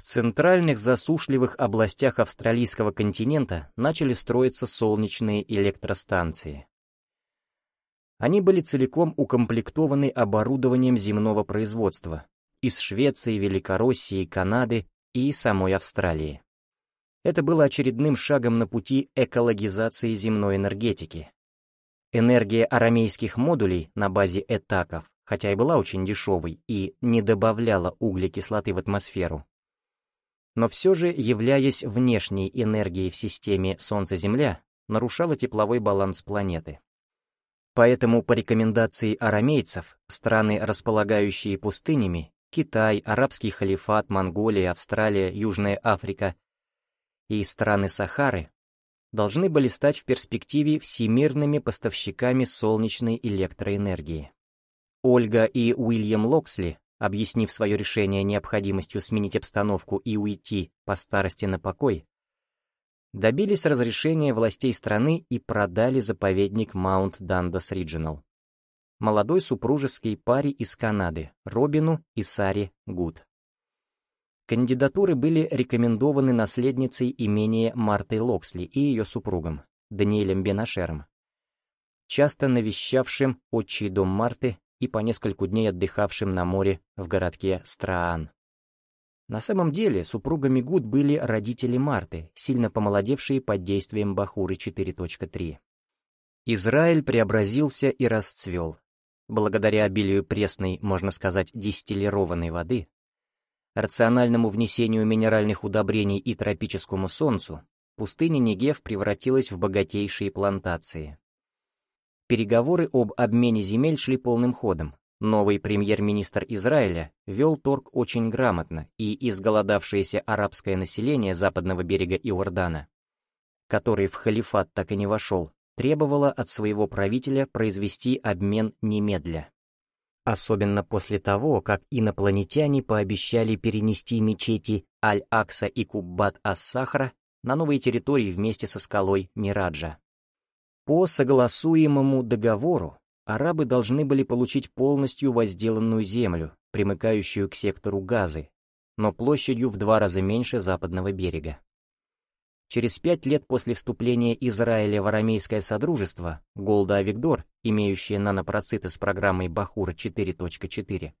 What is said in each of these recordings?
В центральных засушливых областях австралийского континента начали строиться солнечные электростанции. Они были целиком укомплектованы оборудованием земного производства из Швеции, Великороссии, Канады и самой Австралии. Это было очередным шагом на пути экологизации земной энергетики. Энергия арамейских модулей на базе этаков, хотя и была очень дешевой и не добавляла углекислоты в атмосферу, но все же, являясь внешней энергией в системе Солнце-Земля, нарушала тепловой баланс планеты. Поэтому по рекомендации арамейцев, страны, располагающие пустынями, Китай, Арабский халифат, Монголия, Австралия, Южная Африка и страны Сахары, должны были стать в перспективе всемирными поставщиками солнечной электроэнергии. Ольга и Уильям Локсли объяснив свое решение необходимостью сменить обстановку и уйти по старости на покой, добились разрешения властей страны и продали заповедник Маунт Дандас Риджинал молодой супружеской паре из Канады, Робину и Саре Гуд. Кандидатуры были рекомендованы наследницей имения Мартой Локсли и ее супругом, Даниэлем Бенашером, часто навещавшим отчий дом Марты и по нескольку дней отдыхавшим на море в городке Страан. На самом деле супругами Гуд были родители Марты, сильно помолодевшие под действием Бахуры 4.3. Израиль преобразился и расцвел. Благодаря обилию пресной, можно сказать, дистиллированной воды, рациональному внесению минеральных удобрений и тропическому солнцу, пустыня Негев превратилась в богатейшие плантации. Переговоры об обмене земель шли полным ходом. Новый премьер-министр Израиля вел торг очень грамотно, и изголодавшееся арабское население западного берега Иордана, который в халифат так и не вошел, требовало от своего правителя произвести обмен немедля. Особенно после того, как инопланетяне пообещали перенести мечети Аль-Акса и Куббат-ас-Сахра на новые территории вместе со скалой Мираджа. По согласуемому договору арабы должны были получить полностью возделанную землю, примыкающую к сектору Газы, но площадью в два раза меньше западного берега. Через пять лет после вступления Израиля в арамейское содружество, Голда Авигдор, имеющая нанопроциты с программой Бахура 4.4,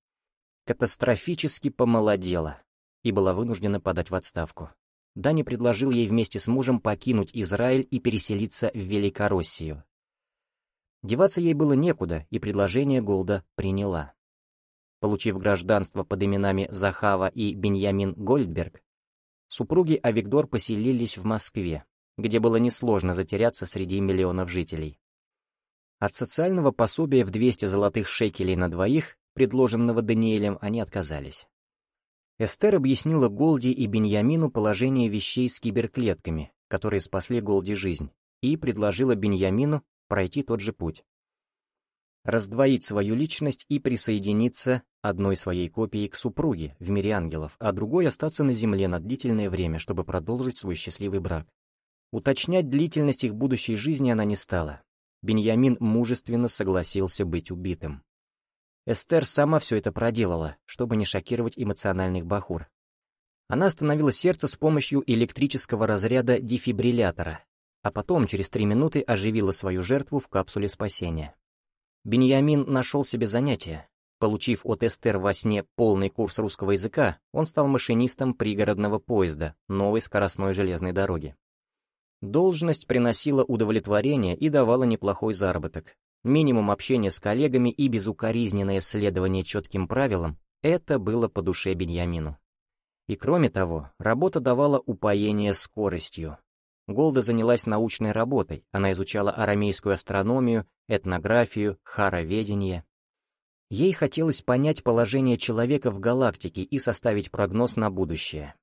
катастрофически помолодела и была вынуждена подать в отставку. Дани предложил ей вместе с мужем покинуть Израиль и переселиться в Великороссию. Деваться ей было некуда, и предложение Голда приняла. Получив гражданство под именами Захава и Беньямин Гольдберг, супруги Авигдор поселились в Москве, где было несложно затеряться среди миллионов жителей. От социального пособия в 200 золотых шекелей на двоих, предложенного Даниэлем, они отказались. Эстер объяснила Голди и Беньямину положение вещей с киберклетками, которые спасли Голди жизнь, и предложила Беньямину пройти тот же путь. Раздвоить свою личность и присоединиться одной своей копией к супруге в мире ангелов, а другой остаться на земле на длительное время, чтобы продолжить свой счастливый брак. Уточнять длительность их будущей жизни она не стала. Беньямин мужественно согласился быть убитым. Эстер сама все это проделала, чтобы не шокировать эмоциональных бахур. Она остановила сердце с помощью электрического разряда дефибриллятора, а потом через три минуты оживила свою жертву в капсуле спасения. Беньямин нашел себе занятие. Получив от Эстер во сне полный курс русского языка, он стал машинистом пригородного поезда новой скоростной железной дороги. Должность приносила удовлетворение и давала неплохой заработок, Минимум общения с коллегами и безукоризненное следование четким правилам — это было по душе Беньямину. И кроме того, работа давала упоение скоростью. Голда занялась научной работой, она изучала арамейскую астрономию, этнографию, хароведение. Ей хотелось понять положение человека в галактике и составить прогноз на будущее.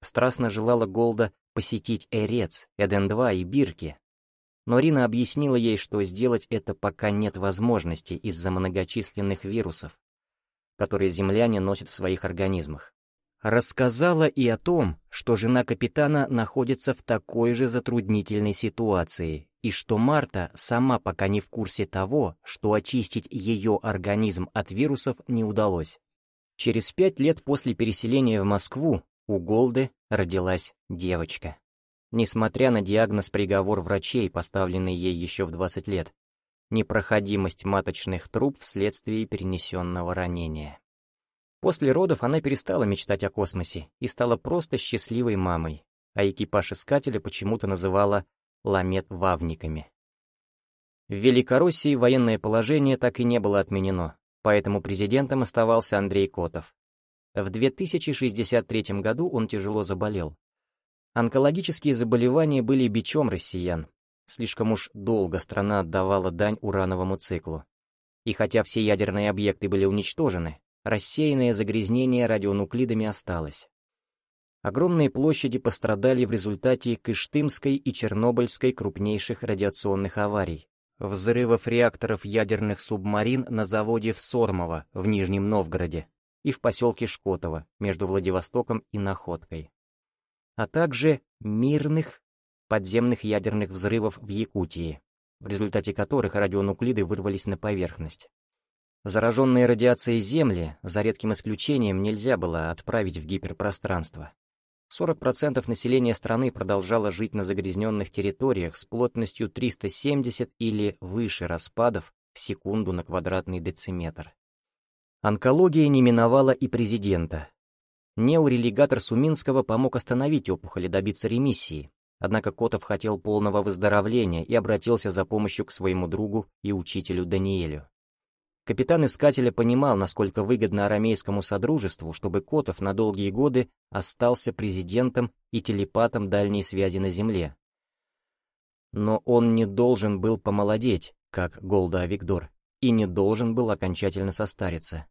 Страстно желала Голда посетить Эрец, Эден-2 и Бирки, но Рина объяснила ей, что сделать это пока нет возможности из-за многочисленных вирусов, которые земляне носят в своих организмах. Рассказала и о том, что жена капитана находится в такой же затруднительной ситуации, и что Марта сама пока не в курсе того, что очистить ее организм от вирусов не удалось. Через пять лет после переселения в Москву у Голды родилась девочка. Несмотря на диагноз-приговор врачей, поставленный ей еще в 20 лет, непроходимость маточных труб вследствие перенесенного ранения. После родов она перестала мечтать о космосе и стала просто счастливой мамой, а экипаж искателя почему-то называла ламет-вавниками. В Великороссии военное положение так и не было отменено, поэтому президентом оставался Андрей Котов. В 2063 году он тяжело заболел. Онкологические заболевания были бичом россиян. Слишком уж долго страна отдавала дань урановому циклу. И хотя все ядерные объекты были уничтожены, рассеянное загрязнение радионуклидами осталось. Огромные площади пострадали в результате Кыштымской и Чернобыльской крупнейших радиационных аварий, взрывов реакторов ядерных субмарин на заводе в Сормово в Нижнем Новгороде и в поселке Шкотово между Владивостоком и Находкой, а также мирных подземных ядерных взрывов в Якутии, в результате которых радионуклиды вырвались на поверхность. Зараженные радиацией Земли, за редким исключением, нельзя было отправить в гиперпространство. 40% населения страны продолжало жить на загрязненных территориях с плотностью 370 или выше распадов в секунду на квадратный дециметр. Онкология не миновала и президента. Неурелигатор Суминского помог остановить опухоль и добиться ремиссии, однако Котов хотел полного выздоровления и обратился за помощью к своему другу и учителю Даниэлю. Капитан Искателя понимал, насколько выгодно арамейскому содружеству, чтобы Котов на долгие годы остался президентом и телепатом дальней связи на Земле. Но он не должен был помолодеть, как Голда Виктор, и не должен был окончательно состариться.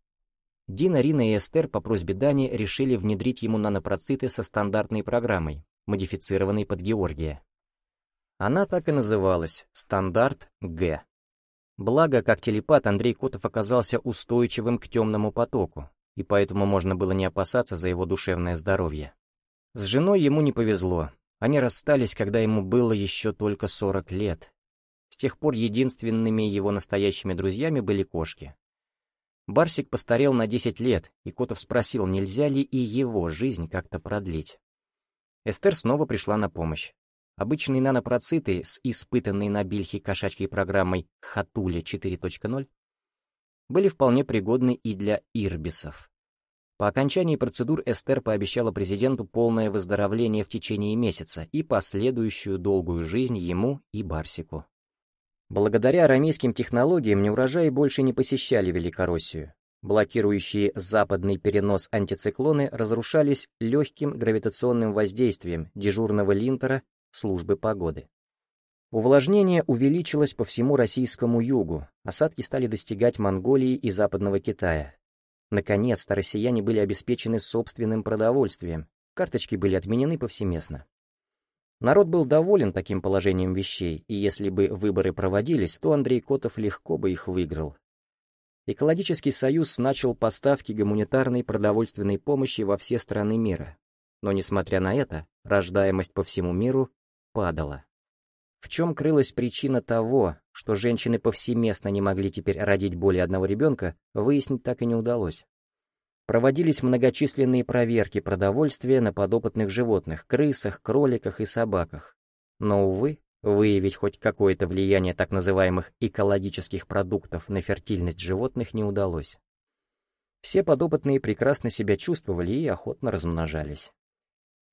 Дина, Рина и Эстер по просьбе Дани решили внедрить ему нанопроциты со стандартной программой, модифицированной под Георгия. Она так и называлась «Стандарт Г». Благо, как телепат, Андрей Котов оказался устойчивым к темному потоку, и поэтому можно было не опасаться за его душевное здоровье. С женой ему не повезло. Они расстались, когда ему было еще только 40 лет. С тех пор единственными его настоящими друзьями были кошки. Барсик постарел на 10 лет, и Котов спросил, нельзя ли и его жизнь как-то продлить. Эстер снова пришла на помощь. Обычные нанопроциты с испытанной на Бильхе кошачьей программой Хатуля 4.0 были вполне пригодны и для ирбисов. По окончании процедур Эстер пообещала президенту полное выздоровление в течение месяца и последующую долгую жизнь ему и Барсику. Благодаря арамейским технологиям неурожаи больше не посещали Великороссию. Блокирующие западный перенос антициклоны разрушались легким гравитационным воздействием дежурного линтера службы погоды. Увлажнение увеличилось по всему российскому югу, осадки стали достигать Монголии и Западного Китая. Наконец-то россияне были обеспечены собственным продовольствием, карточки были отменены повсеместно. Народ был доволен таким положением вещей, и если бы выборы проводились, то Андрей Котов легко бы их выиграл. Экологический союз начал поставки гуманитарной продовольственной помощи во все страны мира. Но, несмотря на это, рождаемость по всему миру падала. В чем крылась причина того, что женщины повсеместно не могли теперь родить более одного ребенка, выяснить так и не удалось. Проводились многочисленные проверки продовольствия на подопытных животных, крысах, кроликах и собаках. Но, увы, выявить хоть какое-то влияние так называемых экологических продуктов на фертильность животных не удалось. Все подопытные прекрасно себя чувствовали и охотно размножались.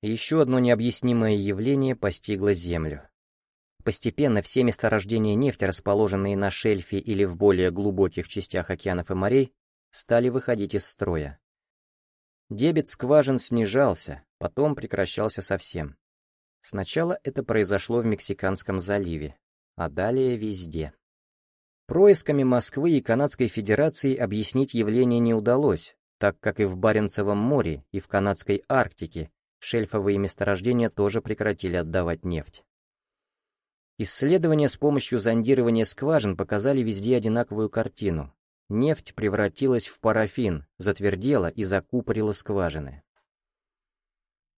Еще одно необъяснимое явление постигло Землю. Постепенно все месторождения нефти, расположенные на шельфе или в более глубоких частях океанов и морей, стали выходить из строя. Дебет скважин снижался, потом прекращался совсем. Сначала это произошло в Мексиканском заливе, а далее везде. Происками Москвы и Канадской Федерации объяснить явление не удалось, так как и в Баренцевом море, и в Канадской Арктике шельфовые месторождения тоже прекратили отдавать нефть. Исследования с помощью зондирования скважин показали везде одинаковую картину. Нефть превратилась в парафин, затвердела и закупорила скважины.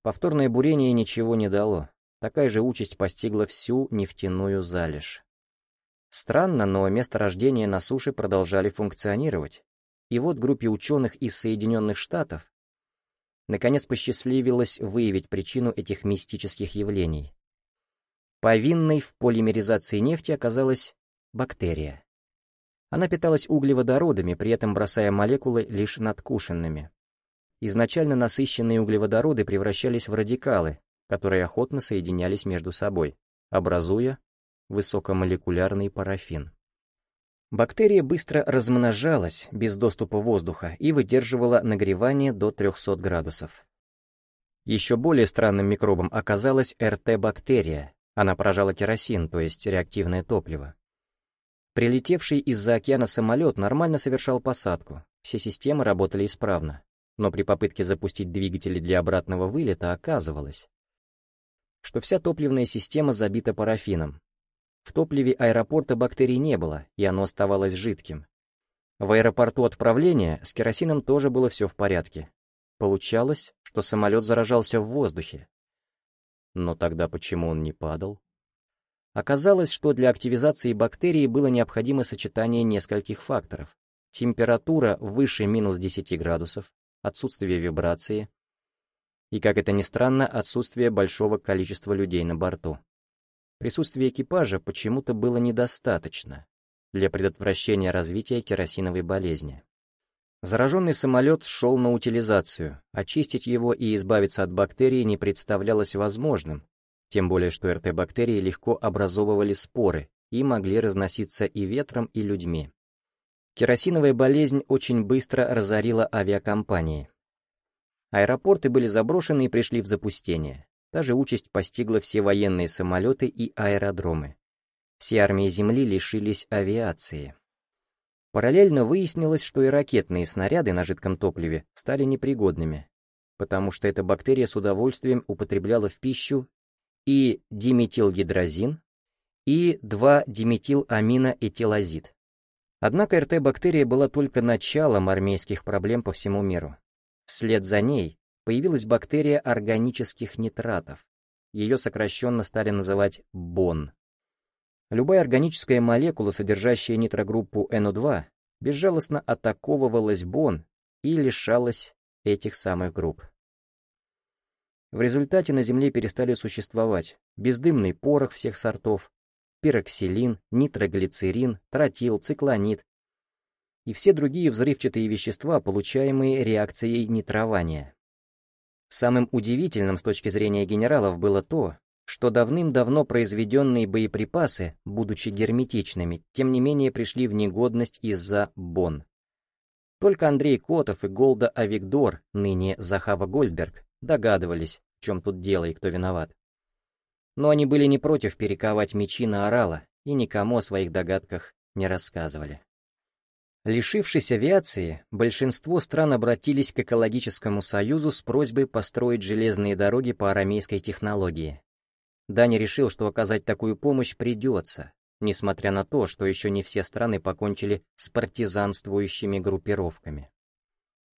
Повторное бурение ничего не дало. Такая же участь постигла всю нефтяную залежь. Странно, но месторождения на суше продолжали функционировать. И вот группе ученых из Соединенных Штатов наконец посчастливилось выявить причину этих мистических явлений. Повинной в полимеризации нефти оказалась бактерия. Она питалась углеводородами, при этом бросая молекулы лишь надкушенными. Изначально насыщенные углеводороды превращались в радикалы, которые охотно соединялись между собой, образуя высокомолекулярный парафин. Бактерия быстро размножалась без доступа воздуха и выдерживала нагревание до 300 градусов. Еще более странным микробом оказалась РТ-бактерия. Она поражала керосин, то есть реактивное топливо. Прилетевший из-за океана самолет нормально совершал посадку, все системы работали исправно, но при попытке запустить двигатели для обратного вылета оказывалось, что вся топливная система забита парафином. В топливе аэропорта бактерий не было, и оно оставалось жидким. В аэропорту отправления с керосином тоже было все в порядке. Получалось, что самолет заражался в воздухе. Но тогда почему он не падал? Оказалось, что для активизации бактерии было необходимо сочетание нескольких факторов. Температура выше минус 10 градусов, отсутствие вибрации и, как это ни странно, отсутствие большого количества людей на борту. Присутствие экипажа почему-то было недостаточно для предотвращения развития керосиновой болезни. Зараженный самолет шел на утилизацию, очистить его и избавиться от бактерий не представлялось возможным, тем более что РТ-бактерии легко образовывали споры и могли разноситься и ветром, и людьми. Керосиновая болезнь очень быстро разорила авиакомпании. Аэропорты были заброшены и пришли в запустение. Та же участь постигла все военные самолеты и аэродромы. Все армии Земли лишились авиации. Параллельно выяснилось, что и ракетные снаряды на жидком топливе стали непригодными, потому что эта бактерия с удовольствием употребляла в пищу и диметилгидрозин, и 2-диметиламиноэтилазид. Однако РТ-бактерия была только началом армейских проблем по всему миру. Вслед за ней появилась бактерия органических нитратов. Ее сокращенно стали называть БОН. Любая органическая молекула, содержащая нитрогруппу NO2, безжалостно атаковывалась БОН и лишалась этих самых групп. В результате на Земле перестали существовать бездымный порох всех сортов, пироксилин, нитроглицерин, тротил, циклонит и все другие взрывчатые вещества, получаемые реакцией нитрования. Самым удивительным с точки зрения генералов было то, что давным-давно произведенные боеприпасы, будучи герметичными, тем не менее пришли в негодность из-за бон. Только Андрей Котов и Голда Авигдор, ныне Захава Гольдберг, догадывались, в чем тут дело и кто виноват. Но они были не против перековать мечи на орала и никому о своих догадках не рассказывали. Лишившись авиации, большинство стран обратились к экологическому союзу с просьбой построить железные дороги по арамейской технологии. Дани решил, что оказать такую помощь придется, несмотря на то, что еще не все страны покончили с партизанствующими группировками.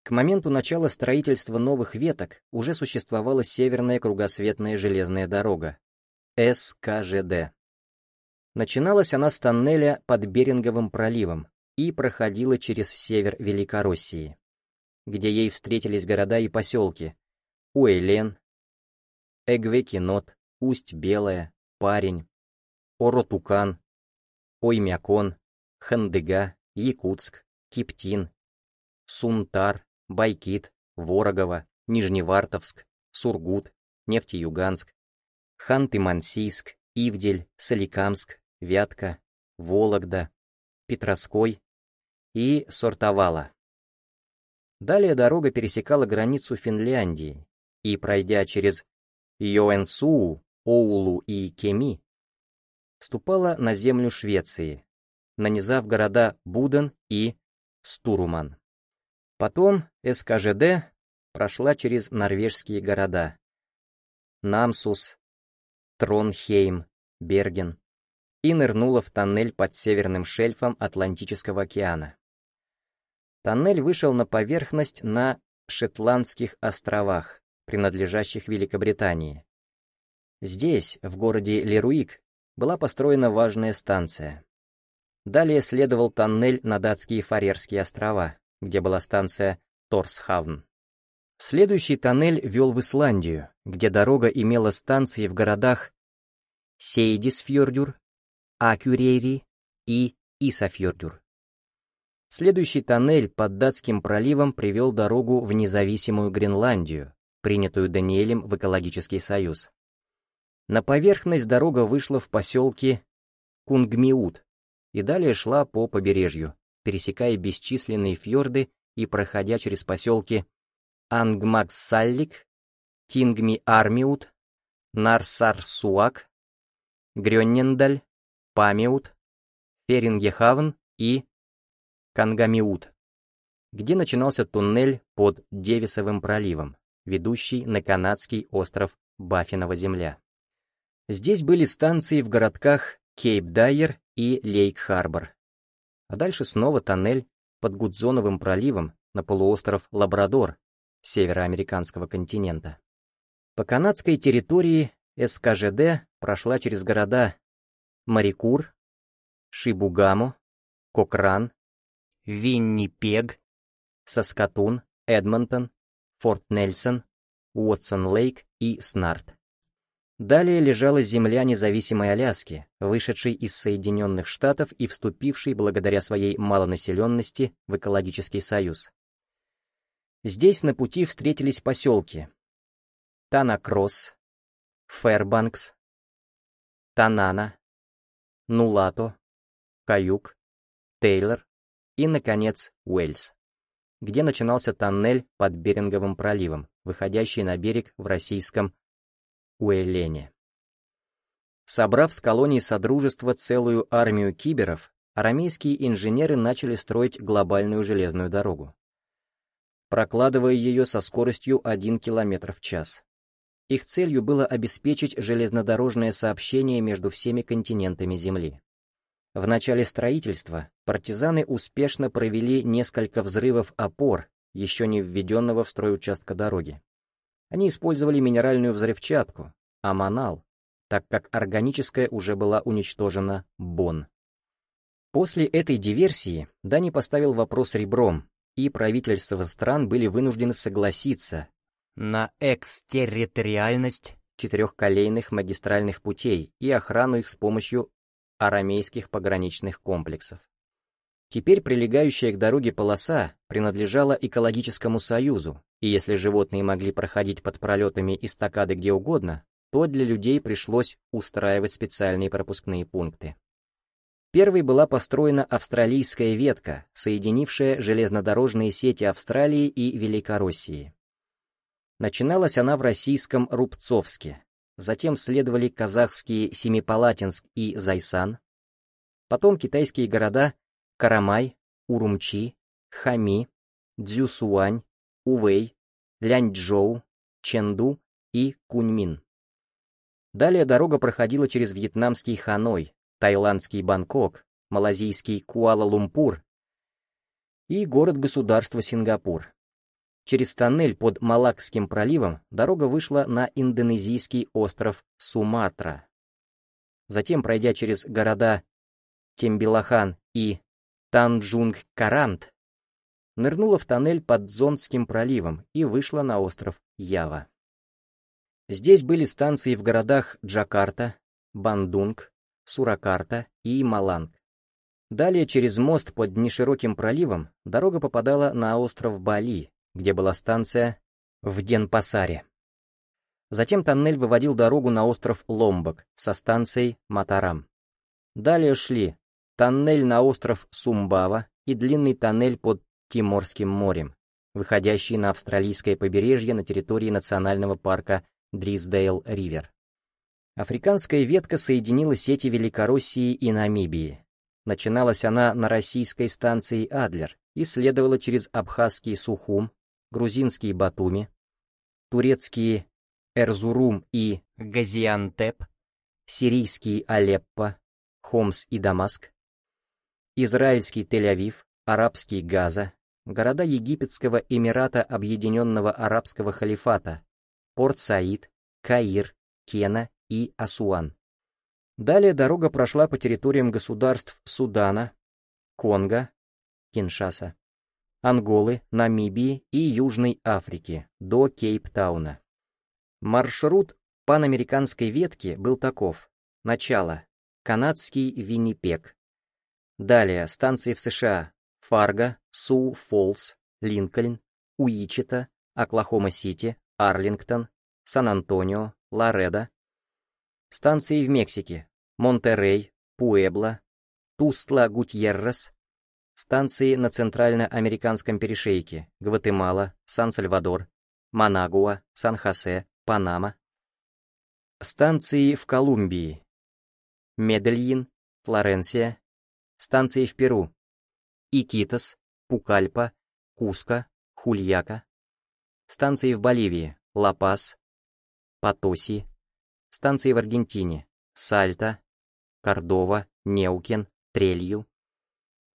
К моменту начала строительства новых веток уже существовала Северная кругосветная железная дорога, СКЖД. Начиналась она с тоннеля под Беринговым проливом и проходила через север Великороссии, где ей встретились города и поселки Уэйлен, Эгвекинот, Усть-Белая, Парень, Оротукан, Оймякон, Хандыга, Якутск, Киптин, Сунтар, Байкит, Ворогово, Нижневартовск, Сургут, Нефтеюганск, Ханты-Мансийск, Ивдель, Соликамск, Вятка, Вологда, Петроской и Сортовала. Далее дорога пересекала границу Финляндии и, пройдя через Йоэнсуу, Оулу и Кеми, ступала на землю Швеции, нанизав города Буден и Стуруман. Потом СКЖД прошла через норвежские города Намсус, Тронхейм, Берген и нырнула в тоннель под северным шельфом Атлантического океана. Тоннель вышел на поверхность на Шетландских островах, принадлежащих Великобритании. Здесь, в городе Леруик, была построена важная станция. Далее следовал тоннель на датские Фарерские острова, где была станция Торсхавн. Следующий тоннель вел в Исландию, где дорога имела станции в городах Сейдисфьордюр, Акюрейри и Исафьордюр. Следующий тоннель под датским проливом привел дорогу в независимую Гренландию, принятую Даниэлем в экологический союз. На поверхность дорога вышла в поселке Кунгмиут и далее шла по побережью, пересекая бесчисленные фьорды и проходя через поселки Ангмаксаллик, Тингми-Армиут, Нарсарсуак, Грённендаль, Памиут, Ферингехавн и Кангамиут, где начинался туннель под Девисовым проливом, ведущий на канадский остров Баффинова земля. Здесь были станции в городках Кейп-Дайер и Лейк-Харбор. А дальше снова тоннель под Гудзоновым проливом на полуостров Лабрадор североамериканского континента. По канадской территории СКЖД прошла через города Марикур, Шибугамо, Кокран, Виннипег, Саскатун, Эдмонтон, Форт Нельсон, Уотсон-Лейк и Снарт. Далее лежала земля независимой Аляски, вышедшей из Соединенных Штатов и вступившей благодаря своей малонаселенности в экологический союз. Здесь на пути встретились поселки Танакросс, Фэрбанкс, Танана, Нулато, Каюк, Тейлор, и, наконец, Уэльс, где начинался тоннель под Беринговым проливом, выходящий на берег в российском Уэлене. Собрав с колоний Содружества целую армию киберов, арамейские инженеры начали строить глобальную железную дорогу, прокладывая ее со скоростью 1 км в час. Их целью было обеспечить железнодорожное сообщение между всеми континентами Земли. В начале строительства партизаны успешно провели несколько взрывов опор, еще не введенного в строй участка дороги. Они использовали минеральную взрывчатку, аманал, так как органическая уже была уничтожена Бон. После этой диверсии Дани поставил вопрос ребром, и правительства стран были вынуждены согласиться на экстерриториальность четырехколейных магистральных путей и охрану их с помощью арамейских пограничных комплексов. Теперь прилегающая к дороге полоса принадлежала экологическому союзу, и если животные могли проходить под пролетами эстакады где угодно, то для людей пришлось устраивать специальные пропускные пункты. Первой была построена австралийская ветка, соединившая железнодорожные сети Австралии и Великороссии. Начиналась она в российском Рубцовске, затем следовали казахские Семипалатинск и Зайсан, потом китайские города Карамай, Урумчи, Хами, Цзюсуань, Увэй, Ляньчжоу, Ченду и Куньмин. Далее дорога проходила через вьетнамский Ханой, тайландский Бангкок, малазийский Куала-Лумпур и город-государство Сингапур. Через тоннель под Малакским проливом дорога вышла на индонезийский остров Суматра. Затем, пройдя через города Тембилахан и Танджунг-Карант, нырнула в тоннель под Зонским проливом и вышла на остров Ява. Здесь были станции в городах Джакарта, Бандунг, Суракарта и Маланг. Далее через мост под нешироким проливом дорога попадала на остров Бали, где была станция в Денпасаре. Затем тоннель выводил дорогу на остров Ломбок со станцией Матарам. Далее шли тоннель на остров Сумбава и длинный тоннель под Тиморским морем, выходящий на австралийское побережье на территории национального парка Дрисдейл-Ривер. Африканская ветка соединила сети Великороссии и Намибии. Начиналась она на российской станции Адлер и следовала через абхазский Сухум, грузинские Батуми, турецкие Эрзурум и Газиантеп, сирийские Алеппо, Хомс и Дамаск, израильский Тель-Авив, арабский Газа, города Египетского Эмирата Объединенного Арабского Халифата, Порт-Саид, Каир, Кена и Асуан. Далее дорога прошла по территориям государств Судана, Конго, Киншаса, Анголы, Намибии и Южной Африки до Кейптауна. Маршрут панамериканской ветки был таков. Начало. Канадский Виннипег. Далее станции в США. Фарго, Су-Фоллс, Линкольн, Уичета, Оклахома-Сити, Арлингтон, Сан-Антонио, Лоредо. Станции в Мексике. Монтеррей, Пуэбло, Тустла-Гутьеррес, станции на Центральноамериканском перешейке, Гватемала, Сан-Сальвадор, Манагуа, Сан-Хосе, Панама, станции в Колумбии, Медельин, Флоренция, станции в Перу, Икитос, Пукальпа, Куско, Хульяка, станции в Боливии, Ла-Пас, Потоси, станции в Аргентине, Сальта, Кордова, Неукен, Трелью,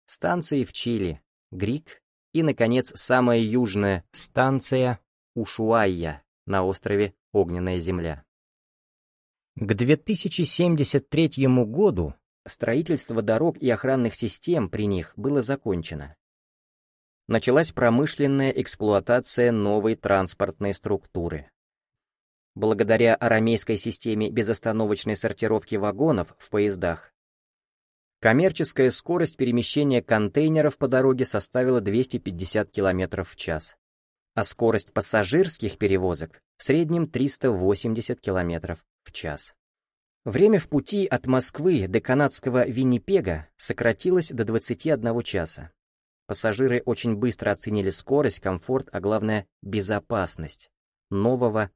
станции в Чили, Грик. И, наконец, самая южная станция Ушуайя на острове Огненная Земля. К 2073 году строительство дорог и охранных систем при них было закончено. Началась промышленная эксплуатация новой транспортной структуры. Благодаря арамейской системе безостановочной сортировки вагонов в поездах, Коммерческая скорость перемещения контейнеров по дороге составила 250 км в час, а скорость пассажирских перевозок в среднем 380 км в час. Время в пути от Москвы до канадского Виннипега сократилось до 21 часа. Пассажиры очень быстро оценили скорость, комфорт, а главное — безопасность нового,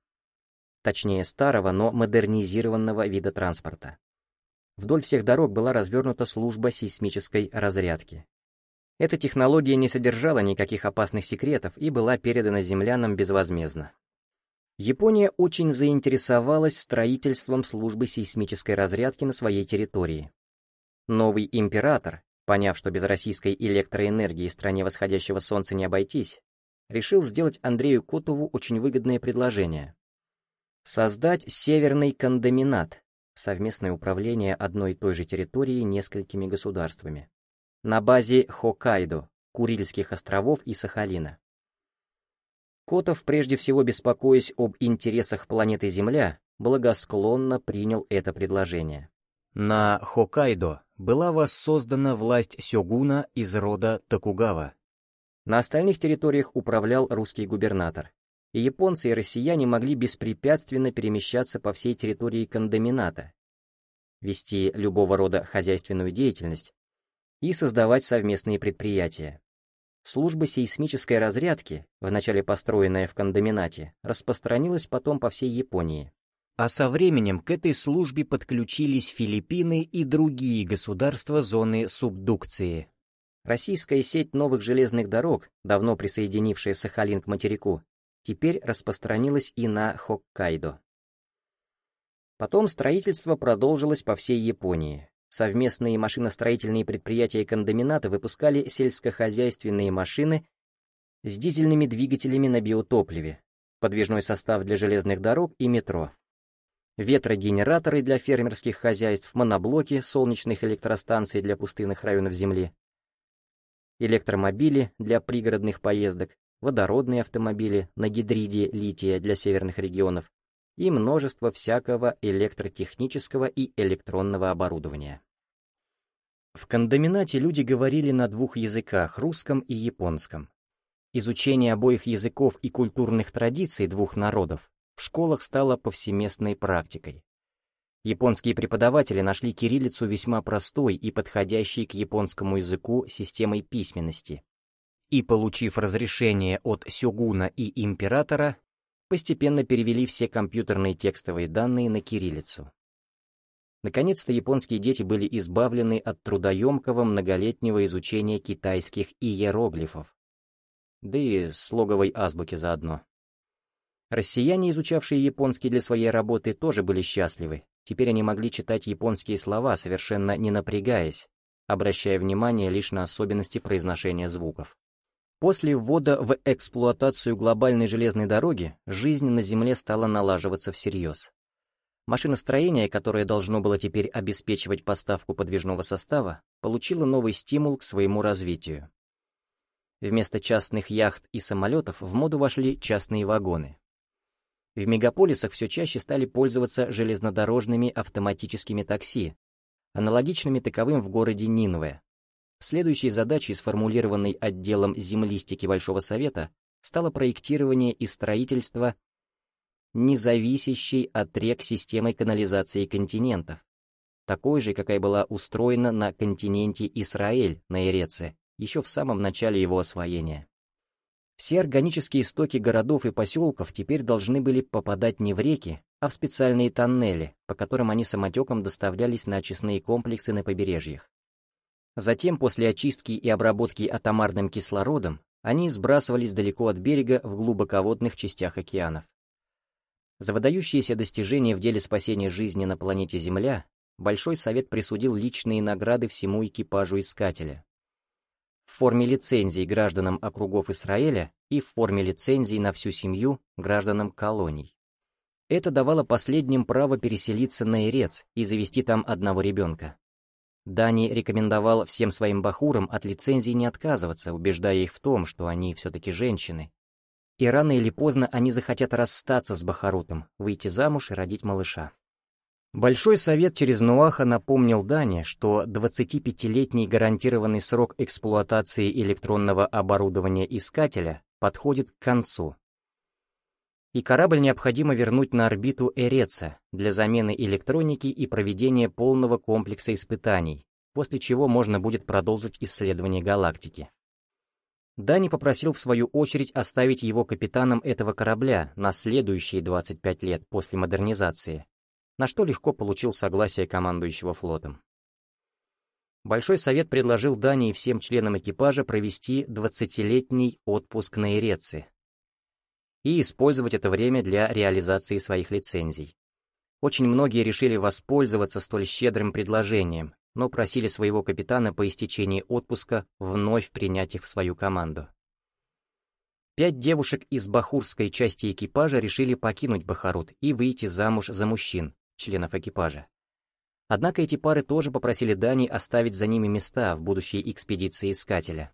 точнее старого, но модернизированного вида транспорта. Вдоль всех дорог была развернута служба сейсмической разрядки. Эта технология не содержала никаких опасных секретов и была передана землянам безвозмездно. Япония очень заинтересовалась строительством службы сейсмической разрядки на своей территории. Новый император, поняв, что без российской электроэнергии стране восходящего солнца не обойтись, решил сделать Андрею Котову очень выгодное предложение. Создать северный кондоминат, совместное управление одной и той же территорией несколькими государствами. На базе Хоккайдо, Курильских островов и Сахалина. Котов, прежде всего беспокоясь об интересах планеты Земля, благосклонно принял это предложение. На Хоккайдо была воссоздана власть сёгуна из рода Токугава. На остальных территориях управлял русский губернатор, и японцы и россияне могли беспрепятственно перемещаться по всей территории кондомината, вести любого рода хозяйственную деятельность и создавать совместные предприятия. Служба сейсмической разрядки, вначале построенная в кондоминате, распространилась потом по всей Японии. А со временем к этой службе подключились Филиппины и другие государства зоны субдукции. Российская сеть новых железных дорог, давно присоединившая Сахалин к материку, теперь распространилась и на Хоккайдо. Потом строительство продолжилось по всей Японии. Совместные машиностроительные предприятия кондомината выпускали сельскохозяйственные машины с дизельными двигателями на биотопливе, подвижной состав для железных дорог и метро, ветрогенераторы для фермерских хозяйств, моноблоки солнечных электростанций для пустынных районов Земли, электромобили для пригородных поездок, водородные автомобили на гидриде лития для северных регионов и множество всякого электротехнического и электронного оборудования. В кондоминате люди говорили на двух языках, русском и японском. Изучение обоих языков и культурных традиций двух народов в школах стало повсеместной практикой. Японские преподаватели нашли кириллицу весьма простой и подходящей к японскому языку системой письменности, и, получив разрешение от сёгуна и императора, постепенно перевели все компьютерные текстовые данные на кириллицу. Наконец-то японские дети были избавлены от трудоемкого многолетнего изучения китайских иероглифов, да и слоговой азбуки заодно. Россияне, изучавшие японский для своей работы, тоже были счастливы. Теперь они могли читать японские слова, совершенно не напрягаясь, обращая внимание лишь на особенности произношения звуков. После ввода в эксплуатацию глобальной железной дороги жизнь на Земле стала налаживаться всерьез. Машиностроение, которое должно было теперь обеспечивать поставку подвижного состава, получило новый стимул к своему развитию. Вместо частных яхт и самолетов в моду вошли частные вагоны. В мегаполисах все чаще стали пользоваться железнодорожными автоматическими такси, аналогичными таковым в городе Нинве. Следующей задачей, сформулированной отделом землистики Большого Совета, стало проектирование и строительство независящей от рек системой канализации континентов, такой же, какая была устроена на континенте Израиль на Эреце, еще в самом начале его освоения. Все органические стоки городов и поселков теперь должны были попадать не в реки, а в специальные тоннели, по которым они самотеком доставлялись на очистные комплексы на побережьях. Затем, после очистки и обработки атомарным кислородом, они сбрасывались далеко от берега в глубоководных частях океанов. За выдающиеся достижения в деле спасения жизни на планете Земля Большой Совет присудил личные награды всему экипажу Искателя, в форме лицензий гражданам округов Израиля и в форме лицензий на всю семью гражданам колоний. Это давало последним право переселиться на Ирец и завести там одного ребенка. Дани рекомендовал всем своим бахурам от лицензий не отказываться, убеждая их в том, что они все-таки женщины. И рано или поздно они захотят расстаться с Бахарутом, выйти замуж и родить малыша. Большой совет через Нуаха напомнил Дане, что 25-летний гарантированный срок эксплуатации электронного оборудования искателя подходит к концу. И корабль необходимо вернуть на орбиту Эреца для замены электроники и проведения полного комплекса испытаний, после чего можно будет продолжить исследование галактики. Дани попросил в свою очередь оставить его капитаном этого корабля на следующие 25 лет после модернизации, на что легко получил согласие командующего флотом. Большой совет предложил Дании всем членам экипажа провести 20-летний отпуск на Иреце и использовать это время для реализации своих лицензий. Очень многие решили воспользоваться столь щедрым предложением, но просили своего капитана по истечении отпуска вновь принять их в свою команду. Пять девушек из бахурской части экипажа решили покинуть Бахарут и выйти замуж за мужчин, членов экипажа. Однако эти пары тоже попросили Дани оставить за ними места в будущей экспедиции Искателя.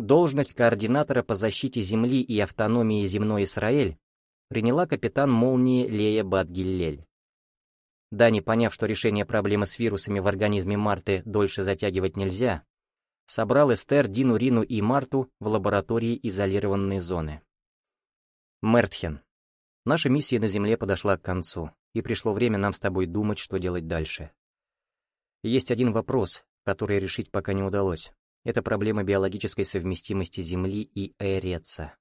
Должность координатора по защите Земли и автономии земной Израиль приняла капитан молнии Лея Бадгиллель. Дани, поняв, что решение проблемы с вирусами в организме Марты дольше затягивать нельзя, собрал Эстер, Дину, Рину и Марту в лаборатории изолированной зоны. Мертхен. Наша миссия на Земле подошла к концу и пришло время нам с тобой думать, что делать дальше. Есть один вопрос, который решить пока не удалось. Это проблема биологической совместимости Земли и Эреца.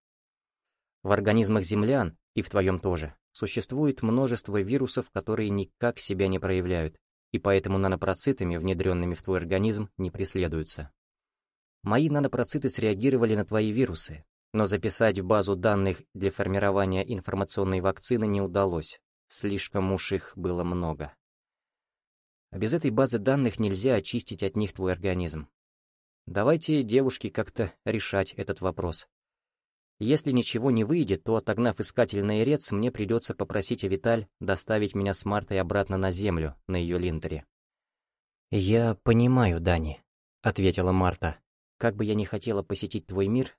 В организмах землян, и в твоем тоже, существует множество вирусов, которые никак себя не проявляют, и поэтому нанопроцитами, внедренными в твой организм, не преследуются. Мои нанопроциты среагировали на твои вирусы, но записать в базу данных для формирования информационной вакцины не удалось, Слишком уж их было много. А без этой базы данных нельзя очистить от них твой организм. Давайте, девушки, как-то решать этот вопрос. Если ничего не выйдет, то, отогнав искатель на Ирец, мне придется попросить Авиталь доставить меня с Мартой обратно на Землю, на ее линтере. «Я понимаю, Дани», — ответила Марта. «Как бы я ни хотела посетить твой мир,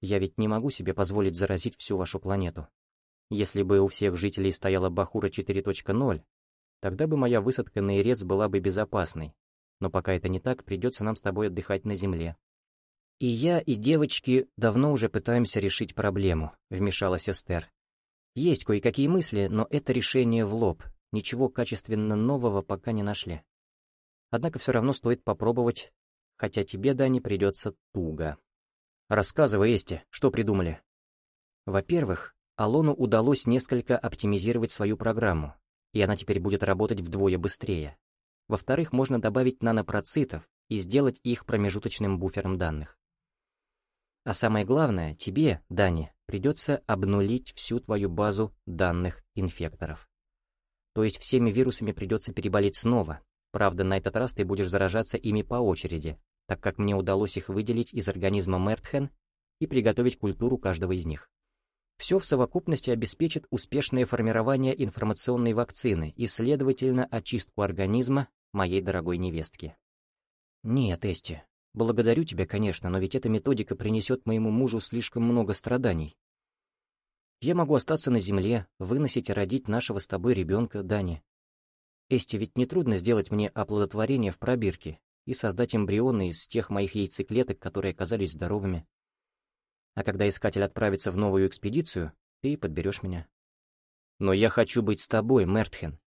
я ведь не могу себе позволить заразить всю вашу планету. Если бы у всех жителей стояла Бахура 4.0, тогда бы моя высадка на Ирец была бы безопасной. Но пока это не так, придется нам с тобой отдыхать на земле. И я, и девочки давно уже пытаемся решить проблему, вмешалась Эстер. Есть кое-какие мысли, но это решение в лоб. Ничего качественно нового пока не нашли. Однако все равно стоит попробовать, хотя тебе, Дани, придется туго. Рассказывай, Эсти, что придумали? Во-первых, Алону удалось несколько оптимизировать свою программу, и она теперь будет работать вдвое быстрее. Во-вторых, можно добавить нанопроцитов и сделать их промежуточным буфером данных. А самое главное, тебе, Дани, придется обнулить всю твою базу данных инфекторов. То есть всеми вирусами придется переболеть снова. Правда, на этот раз ты будешь заражаться ими по очереди, так как мне удалось их выделить из организма Мертхен и приготовить культуру каждого из них. Все в совокупности обеспечит успешное формирование информационной вакцины и, следовательно, очистку организма моей дорогой невестки. Нет, Эсти, Благодарю тебя, конечно, но ведь эта методика принесет моему мужу слишком много страданий. Я могу остаться на земле, выносить и родить нашего с тобой ребенка, Дани. Эсте ведь нетрудно сделать мне оплодотворение в пробирке и создать эмбрионы из тех моих яйцеклеток, которые оказались здоровыми. А когда искатель отправится в новую экспедицию, ты подберешь меня. Но я хочу быть с тобой, Мертхен.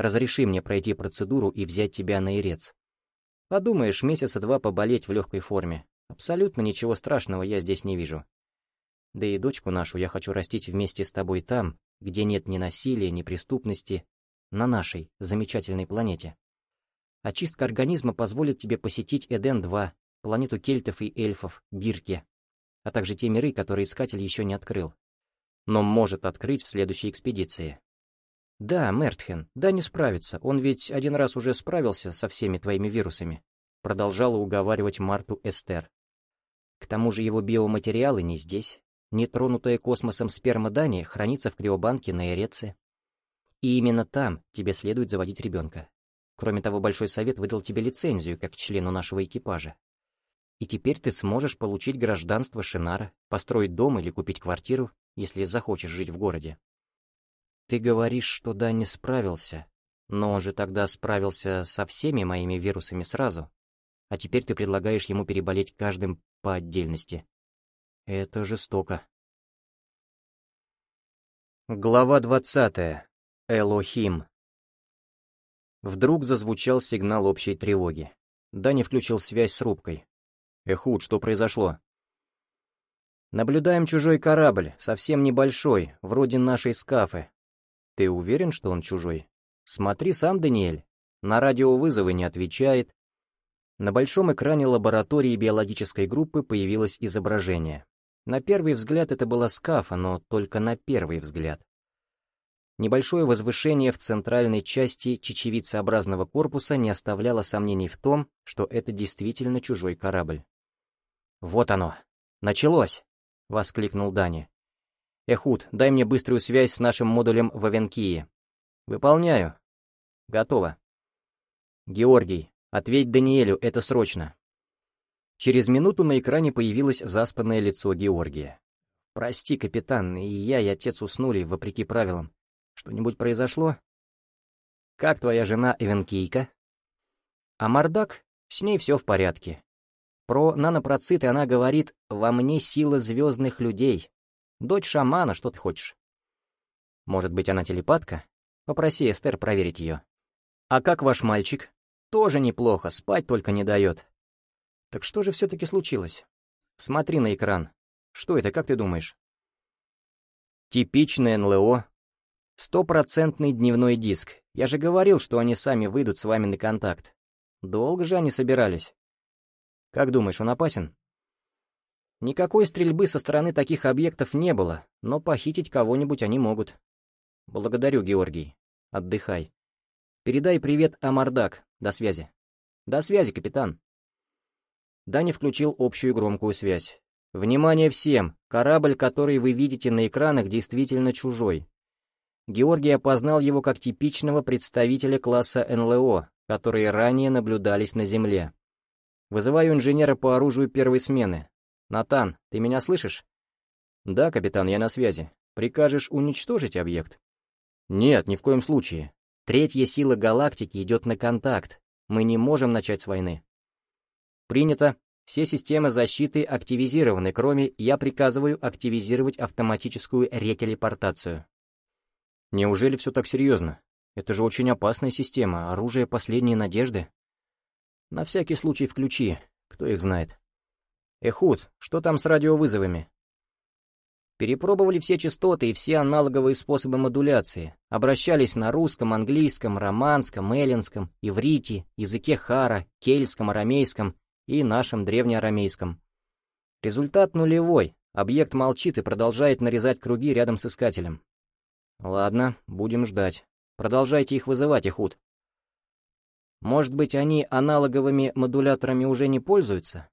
Разреши мне пройти процедуру и взять тебя на Ирец. Подумаешь, месяца два поболеть в легкой форме. Абсолютно ничего страшного я здесь не вижу. Да и дочку нашу я хочу растить вместе с тобой там, где нет ни насилия, ни преступности, на нашей замечательной планете. Очистка организма позволит тебе посетить Эден-2, планету кельтов и эльфов, Бирке, а также те миры, которые Искатель еще не открыл. Но может открыть в следующей экспедиции. Да, Мертхен, да не справится, он ведь один раз уже справился со всеми твоими вирусами, продолжала уговаривать Марту Эстер. К тому же его биоматериалы не здесь. Нетронутая космосом сперма Дани хранится в криобанке на Эреце. И именно там тебе следует заводить ребенка. Кроме того, Большой Совет выдал тебе лицензию как члену нашего экипажа. И теперь ты сможешь получить гражданство Шинара, построить дом или купить квартиру, если захочешь жить в городе. Ты говоришь, что да, не справился, но он же тогда справился со всеми моими вирусами сразу, а теперь ты предлагаешь ему переболеть каждым по отдельности. Это жестоко. Глава двадцатая. Элохим. Вдруг зазвучал сигнал общей тревоги. Дани включил связь с рубкой. «Эхуд, что произошло?» «Наблюдаем чужой корабль, совсем небольшой, вроде нашей скафы. Ты уверен, что он чужой? Смотри сам, Даниэль. На радиовызовы не отвечает». На большом экране лаборатории биологической группы появилось изображение. На первый взгляд это была скафа, но только на первый взгляд. Небольшое возвышение в центральной части чечевицеобразного корпуса не оставляло сомнений в том, что это действительно чужой корабль. «Вот оно! Началось!» — воскликнул Дани. «Эхуд, дай мне быструю связь с нашим модулем в Авенкии». «Выполняю». «Готово». «Георгий, ответь Даниэлю, это срочно». Через минуту на экране появилось заспанное лицо Георгия. «Прости, капитан, и я, и отец уснули, вопреки правилам. Что-нибудь произошло? Как твоя жена Эвенкийка? А Мардак? С ней все в порядке. Про нанопроциты она говорит «во мне сила звездных людей». Дочь шамана, что ты хочешь? Может быть, она телепатка? Попроси Эстер проверить ее. А как ваш мальчик? Тоже неплохо, спать только не дает. Так что же все-таки случилось? Смотри на экран. Что это, как ты думаешь? Типичное НЛО, Стопроцентный дневной диск. Я же говорил, что они сами выйдут с вами на контакт. Долго же они собирались. Как думаешь, он опасен? Никакой стрельбы со стороны таких объектов не было, но похитить кого-нибудь они могут. Благодарю, Георгий. Отдыхай. Передай привет Амардак. До связи. До связи, капитан. Дани включил общую громкую связь. Внимание всем! Корабль, который вы видите на экранах, действительно чужой. Георгий опознал его как типичного представителя класса НЛО, которые ранее наблюдались на Земле. «Вызываю инженера по оружию первой смены. Натан, ты меня слышишь?» «Да, капитан, я на связи. Прикажешь уничтожить объект?» «Нет, ни в коем случае. Третья сила галактики идет на контакт. Мы не можем начать с войны». «Принято. Все системы защиты активизированы, кроме я приказываю активизировать автоматическую ретелепортацию». Неужели все так серьезно? Это же очень опасная система, оружие последней надежды. На всякий случай включи, кто их знает. Эхуд, что там с радиовызовами? Перепробовали все частоты и все аналоговые способы модуляции. Обращались на русском, английском, романском, эллинском, иврите, языке хара, кельтском, арамейском и нашем древнеарамейском. Результат нулевой. Объект молчит и продолжает нарезать круги рядом с искателем. Ладно, будем ждать. Продолжайте их вызывать, Ихуд. Может быть, они аналоговыми модуляторами уже не пользуются?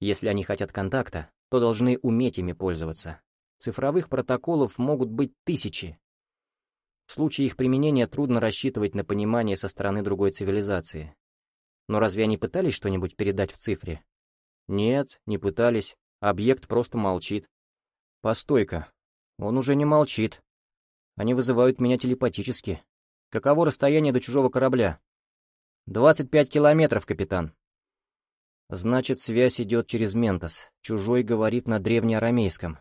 Если они хотят контакта, то должны уметь ими пользоваться. Цифровых протоколов могут быть тысячи. В случае их применения трудно рассчитывать на понимание со стороны другой цивилизации. Но разве они пытались что-нибудь передать в цифре? Нет, не пытались. Объект просто молчит. Постой-ка. Он уже не молчит. Они вызывают меня телепатически. Каково расстояние до чужого корабля? «Двадцать пять километров, капитан». Значит, связь идет через Ментос. Чужой говорит на древнеарамейском.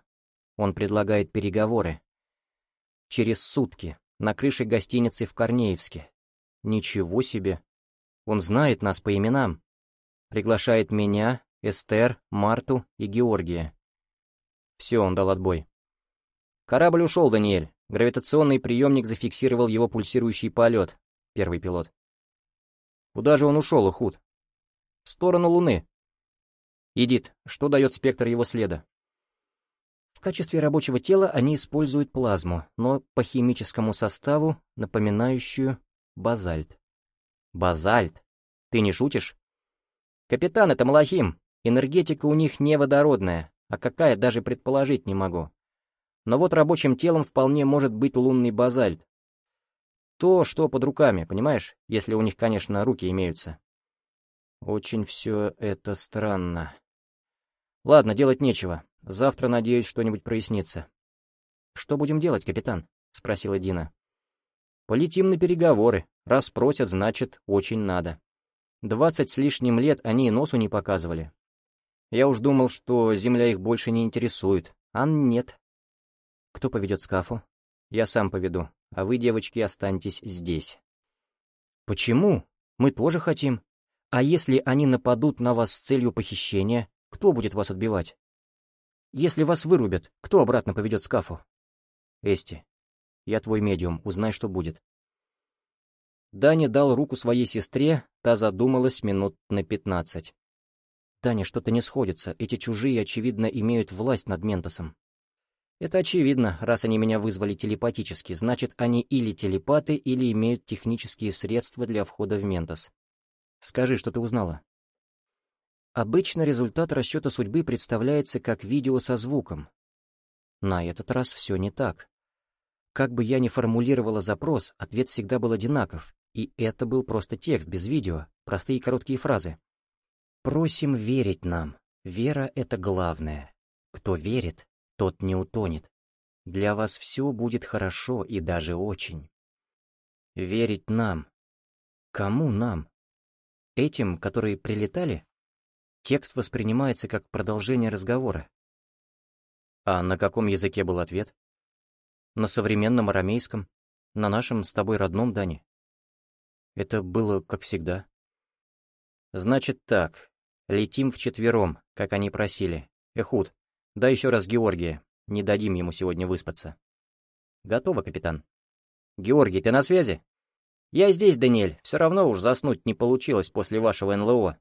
Он предлагает переговоры. Через сутки, на крыше гостиницы в Корнеевске. Ничего себе. Он знает нас по именам. Приглашает меня, Эстер, Марту и Георгия. Все, он дал отбой. Корабль ушел, Даниэль. Гравитационный приемник зафиксировал его пульсирующий полет. Первый пилот. Куда же он ушел, Ухуд? Сторону Луны. Идит, что дает спектр его следа? В качестве рабочего тела они используют плазму, но по химическому составу, напоминающую базальт. Базальт? Ты не шутишь? Капитан, это Малахим. Энергетика у них не водородная, а какая даже предположить не могу. Но вот рабочим телом вполне может быть лунный базальт. То, что под руками, понимаешь? Если у них, конечно, руки имеются. Очень все это странно. Ладно, делать нечего. Завтра, надеюсь, что-нибудь прояснится. «Что будем делать, капитан?» — спросила Дина. «Полетим на переговоры. Раз спросят, значит, очень надо. Двадцать с лишним лет они и носу не показывали. Я уж думал, что земля их больше не интересует. А нет. Кто поведет скафу? Я сам поведу а вы, девочки, останьтесь здесь». «Почему? Мы тоже хотим. А если они нападут на вас с целью похищения, кто будет вас отбивать? Если вас вырубят, кто обратно поведет скафу?» «Эсти, я твой медиум, узнай, что будет». Даня дал руку своей сестре, та задумалась минут на пятнадцать. «Даня, что-то не сходится, эти чужие, очевидно, имеют власть над Ментосом. Это очевидно, раз они меня вызвали телепатически, значит, они или телепаты, или имеют технические средства для входа в Ментос. Скажи, что ты узнала. Обычно результат расчета судьбы представляется как видео со звуком. На этот раз все не так. Как бы я ни формулировала запрос, ответ всегда был одинаков, и это был просто текст без видео, простые короткие фразы. «Просим верить нам. Вера — это главное. Кто верит, тот не утонет. Для вас все будет хорошо и даже очень. Верить нам. Кому нам? Этим, которые прилетали? Текст воспринимается как продолжение разговора. А на каком языке был ответ? На современном арамейском, на нашем с тобой родном Дане. Это было как всегда. Значит так, летим вчетвером, как они просили. Эхуд, да еще раз Георгия. Не дадим ему сегодня выспаться. Готово, капитан. Георгий, ты на связи? Я здесь, Даниэль. Все равно уж заснуть не получилось после вашего НЛО.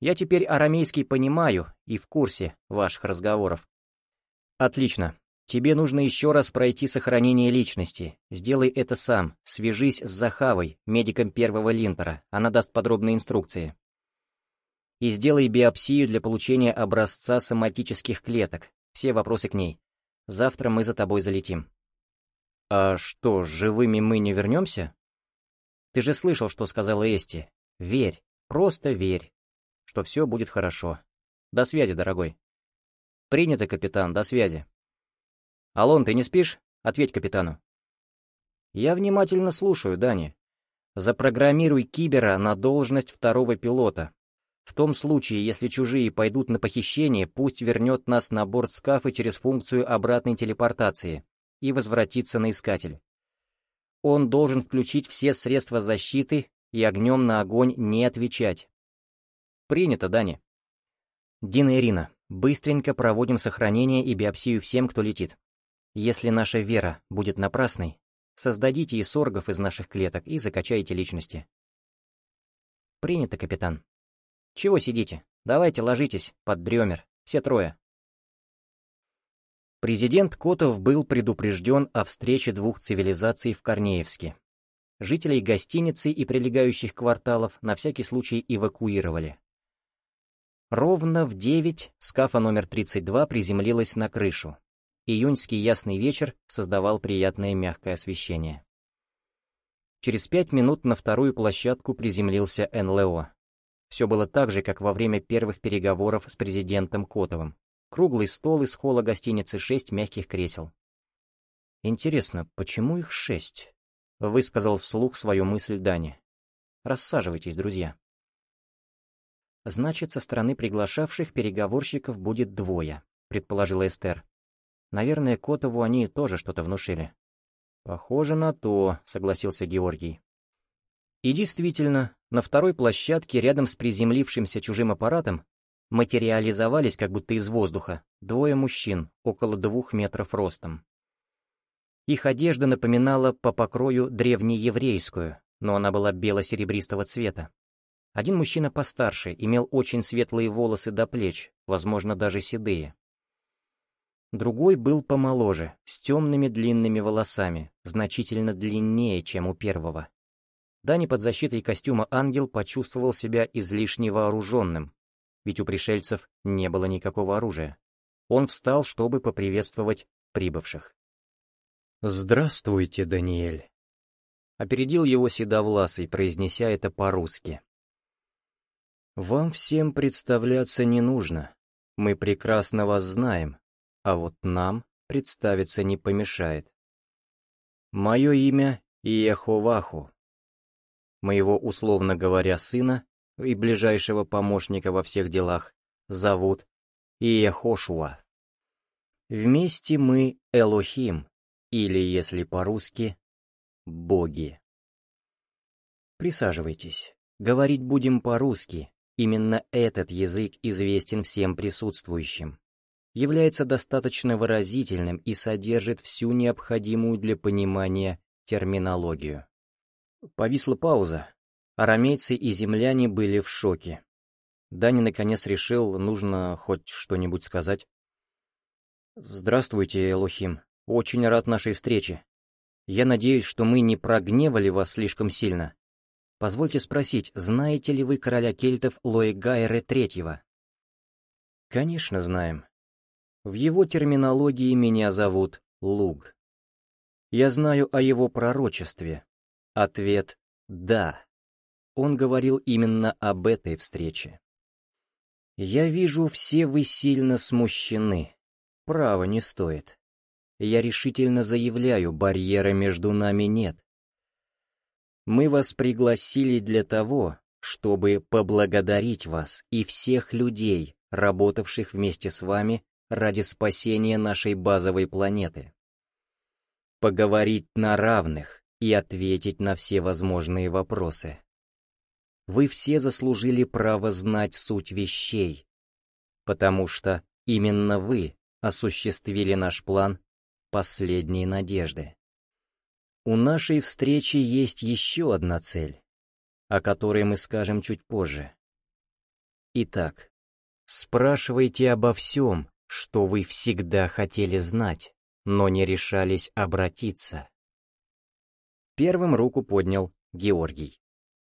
Я теперь арамейский понимаю и в курсе ваших разговоров. Отлично. Тебе нужно еще раз пройти сохранение личности. Сделай это сам. Свяжись с Захавой, медиком первого линтера. Она даст подробные инструкции и сделай биопсию для получения образца соматических клеток. Все вопросы к ней. Завтра мы за тобой залетим». «А что, живыми мы не вернемся?» «Ты же слышал, что сказала Эсти. Верь, просто верь, что все будет хорошо. До связи, дорогой». «Принято, капитан, до связи». «Алон, ты не спишь? Ответь капитану». «Я внимательно слушаю, Дани. Запрограммируй Кибера на должность второго пилота, в том случае, если чужие пойдут на похищение, пусть вернет нас на борт скафа через функцию обратной телепортации и возвратится на Искатель. Он должен включить все средства защиты и огнем на огонь не отвечать. Принято, Дани. Дина и Ирина, быстренько проводим сохранение и биопсию всем, кто летит. Если наша вера будет напрасной, создадите исоргов из наших клеток и закачайте личности. Принято, капитан. «Чего сидите? Давайте ложитесь под дремер, все трое». Президент Котов был предупрежден о встрече двух цивилизаций в Корнеевске. Жителей гостиницы и прилегающих кварталов на всякий случай эвакуировали. Ровно в девять скафа номер 32 приземлилась на крышу. Июньский ясный вечер создавал приятное мягкое освещение. Через пять минут на вторую площадку приземлился НЛО, Все было так же, как во время первых переговоров с президентом Котовым. Круглый стол из холла гостиницы, шесть мягких кресел. «Интересно, почему их шесть?» — высказал вслух свою мысль Дани. «Рассаживайтесь, друзья». «Значит, со стороны приглашавших переговорщиков будет двое», — предположила Эстер. «Наверное, Котову они тоже что-то внушили». «Похоже на то», — согласился Георгий. И действительно, на второй площадке, рядом с приземлившимся чужим аппаратом, материализовались как будто из воздуха двое мужчин, около двух метров ростом. Их одежда напоминала по покрою древнееврейскую, но она была бело-серебристого цвета. Один мужчина постарше, имел очень светлые волосы до плеч, возможно, даже седые. Другой был помоложе, с темными длинными волосами, значительно длиннее, чем у первого. Дани под защитой костюма ангел почувствовал себя излишне вооруженным, ведь у пришельцев не было никакого оружия. Он встал, чтобы поприветствовать прибывших. «Здравствуйте, Даниэль!» Опередил его седовласый, произнеся это по-русски. «Вам всем представляться не нужно. Мы прекрасно вас знаем, а вот нам представиться не помешает. Мое имя Иеховаху. Моего, условно говоря, сына и ближайшего помощника во всех делах зовут Иехошуа. Вместе мы Элохим, или, если по-русски, боги. Присаживайтесь. Говорить будем по-русски. Именно этот язык известен всем присутствующим является достаточно выразительным и содержит всю необходимую для понимания терминологию. Повисла пауза. Арамейцы и земляне были в шоке. Дани наконец решил, нужно хоть что-нибудь сказать. «Здравствуйте, Элохим. Очень рад нашей встрече. Я надеюсь, что мы не прогневали вас слишком сильно. Позвольте спросить, знаете ли вы короля кельтов Лоэгайре Третьего?» «Конечно знаем. В его терминологии меня зовут Луг. Я знаю о его пророчестве. Ответ «да». Он говорил именно об этой встрече. Я вижу, все вы сильно смущены. Право не стоит. Я решительно заявляю, барьера между нами нет. Мы вас пригласили для того, чтобы поблагодарить вас и всех людей, работавших вместе с вами ради спасения нашей базовой планеты. Поговорить на равных и ответить на все возможные вопросы. Вы все заслужили право знать суть вещей, потому что именно вы осуществили наш план последней надежды. У нашей встречи есть еще одна цель, о которой мы скажем чуть позже. Итак, спрашивайте обо всем, что вы всегда хотели знать, но не решались обратиться. Первым руку поднял Георгий.